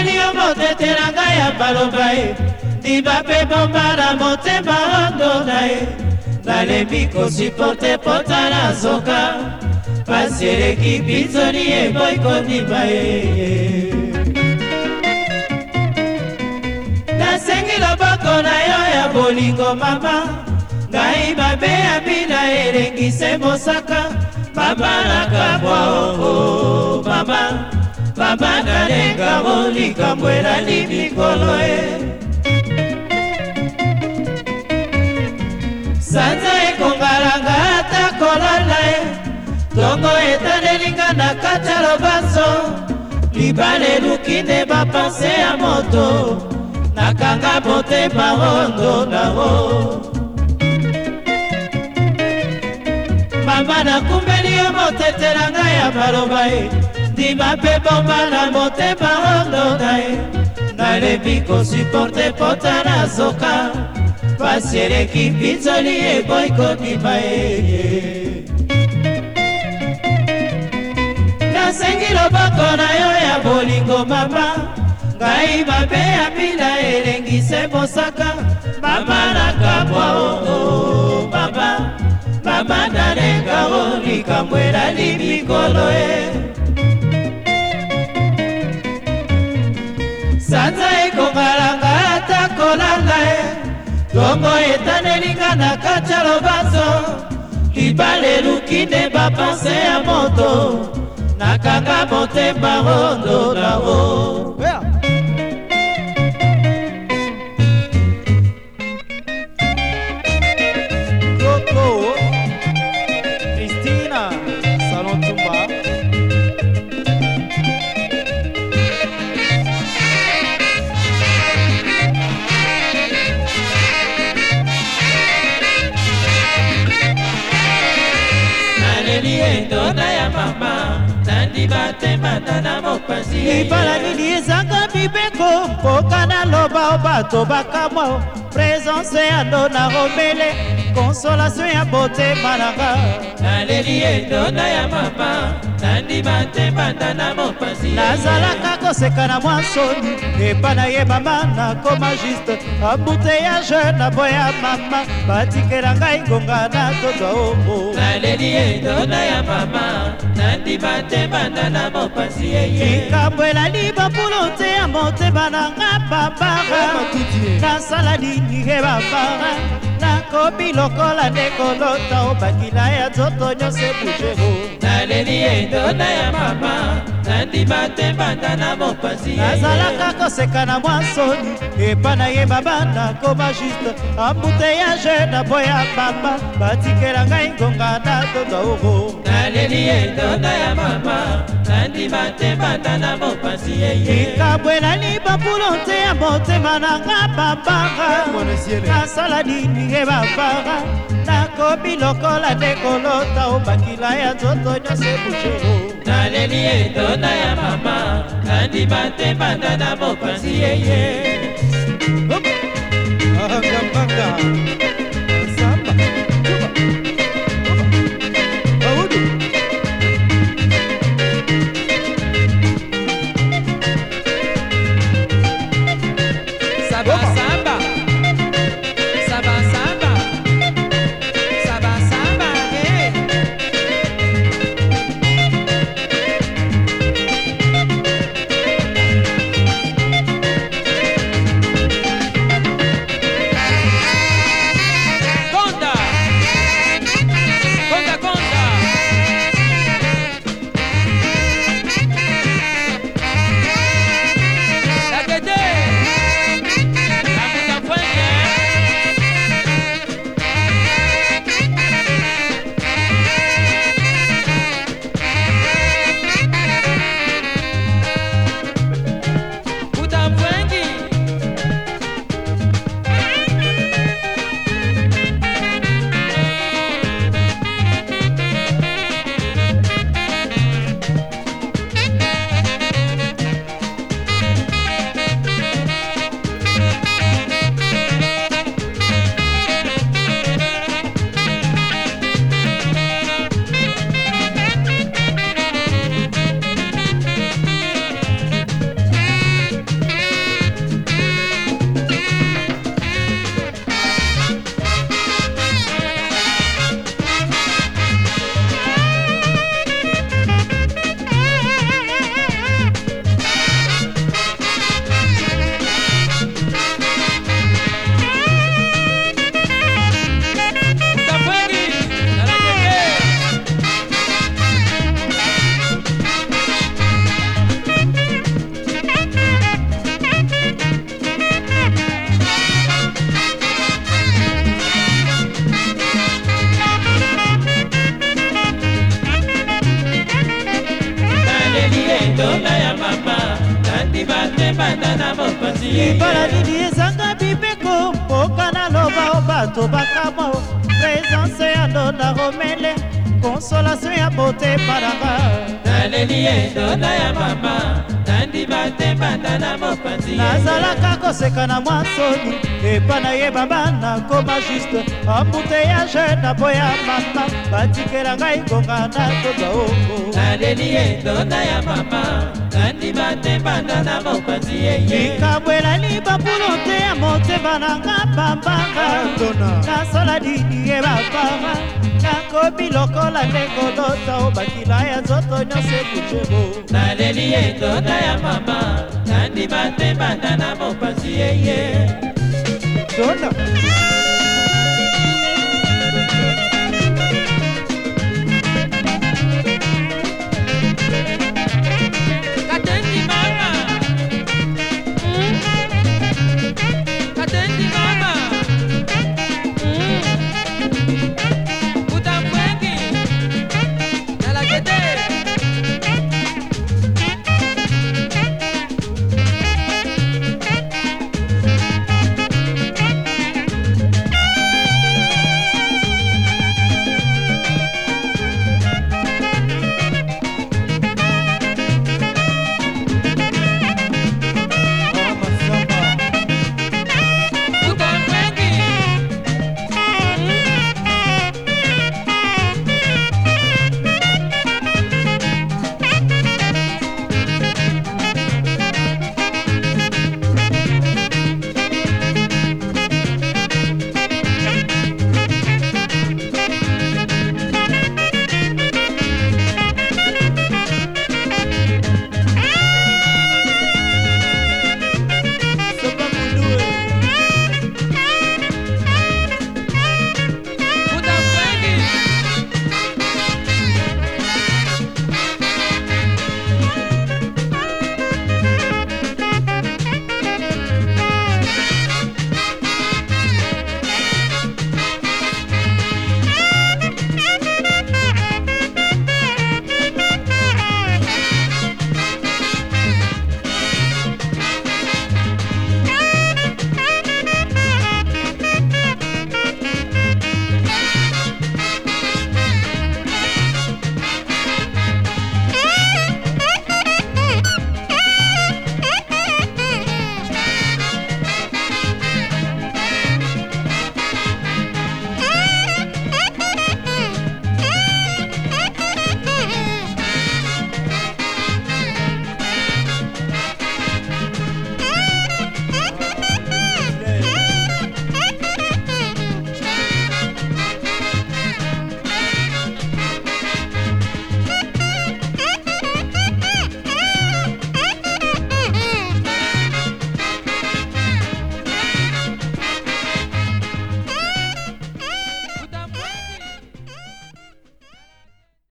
ezali yo motetela ngai ya baloba ye liba mpe bomba na motema ondo na ye nalembi kosuporte mpota na zoka pasi eleki bitoni eboyi kondima ye nasengi loboko na yo ya bolingo mama ngai mabe ya bina elengise mosaka mama nakabwa oo oh, oh, mama papa nalenga mo likambo elali mikolo e sanza ekongalanga ata kolala e tongo etanelinga na kati ya lobanso libala eluki nde bapanse ya moto nakanga motema ondo nango mama nakumbeli yo motetelanga ya maloba e ndima mpe bomba na motema ondo na ye nalebi kosuporte pota nazoka pasi eleki mpinzoli eboyi kobima ye e, nasengi loboko na yo ya bolingo mama ngai mabe ya mpila elengise mosaka mama nakabwa ongo mama mama nalenga o likambo elali mikolo ye ekongalanga ata kolanga ye tongo etanelinga na kati ya lobanzo libale lukinde bapanse ya moto nakanga motema rondonao yeah. etona ya mama nandibatembata na mopanzi libala nini ezanga mibeko mpoka naloba o bato bakamwa presence ya ndo na romele konsolasio ya botema nanga naleli etona ya mama nandima te banda na mopasi nazalaka koseka na mwa soni epa nayebama nakoma juste ambuteyage na bo ya mama batikela ngai ngonga na tozwa omo naleli etona ya mama nandima te banda na mopasi yeye likambo elali kapulu te ya motema na nga babara eh, nasala nini ye babara nakomi lokola nde kolota obangila ya nzoto nyonso ebujero naleli endona ya mama nandima te banda na mopanzi nazalaka koseka na mwa soni epa nayeba bandako bajuste ambuteyage na po ya pamba batikela ngai ngonga na dodaoro naleli edona ya mama nandima te banda na mopanzi likabwelani bapulo te ya motema na nga babanga nasala nini ye babanga nakomi lokola ndekolota obakila ya nzoto nyonso bushero naleli etonda ya mama nandima te banda na mopanzi yeye okay. libala nini ezanga bibeko mboka naloba o bato bakama o présence ya ndona romele konsolation ya motema nanga naleli endona ya mama nandima te banda na mopanzi nazalaka koseka na mwa soni epa nayebama nakoma juste ambuteyage na po ya mama batikela ngai ngonga na toba oo naleli endona ya mama te banda na mopanzi likabwela libapulo te ya motema nanga bambanga nasola dini ye bambanga nakomi lokola ndenge lota obakila ya nzoto nyonso ekucebo naleli etota ya mama nandima te banda na mopanzi yeye tona